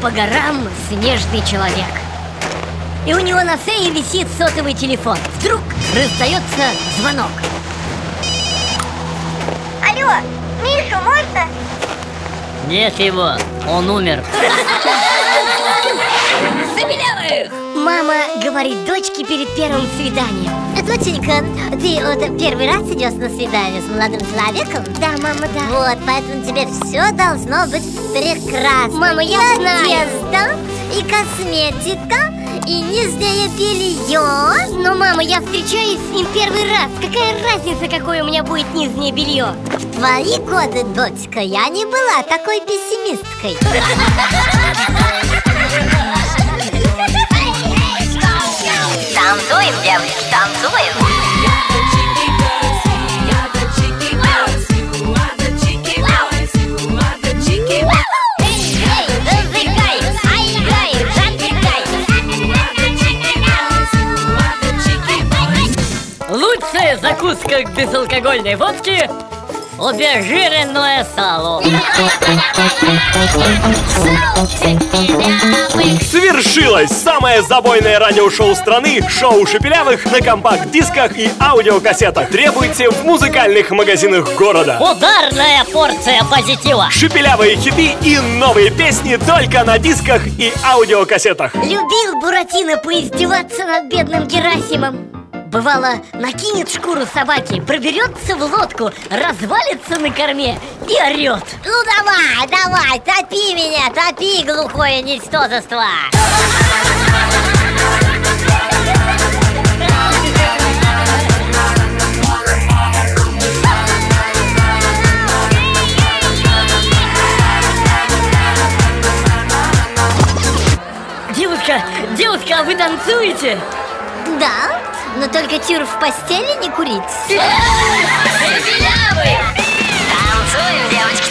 по горам снежный человек И у него на шее висит сотовый телефон Вдруг раздается звонок Алло, Мишу можно? Нет его, он умер. Забелявых! Мама говорит дочке перед первым свиданием Доченька, ты вот первый раз идешь на свидание с молодым человеком? Да, мама, да Вот, поэтому тебе все должно быть прекрасно Мама, я и знаю. одежда, и косметика, и нижнее белье Но, мама, я встречаюсь с ним первый раз Какая разница, какое у меня будет нижнее белье? В твои годы, дочка, я не была такой пессимисткой девочки, танцуем. Лучшая закуска к безалкогольной водке Обезжиренное сало. Свершилось! Самое забойное радиошоу страны Шоу Шепелявых на компакт-дисках и аудиокассетах. Требуйте в музыкальных магазинах города. Ударная порция позитива. Шепелявые хиты и новые песни только на дисках и аудиокассетах. Любил Буратино поиздеваться над бедным Герасимом Бывало, накинет шкуру собаки, проберется в лодку, развалится на корме и орет Ну давай, давай, топи меня, топи, глухое ничтожество. Девушка, девушка, а вы танцуете? Да, но только тюр в постели не курить. Танцуем, девочки.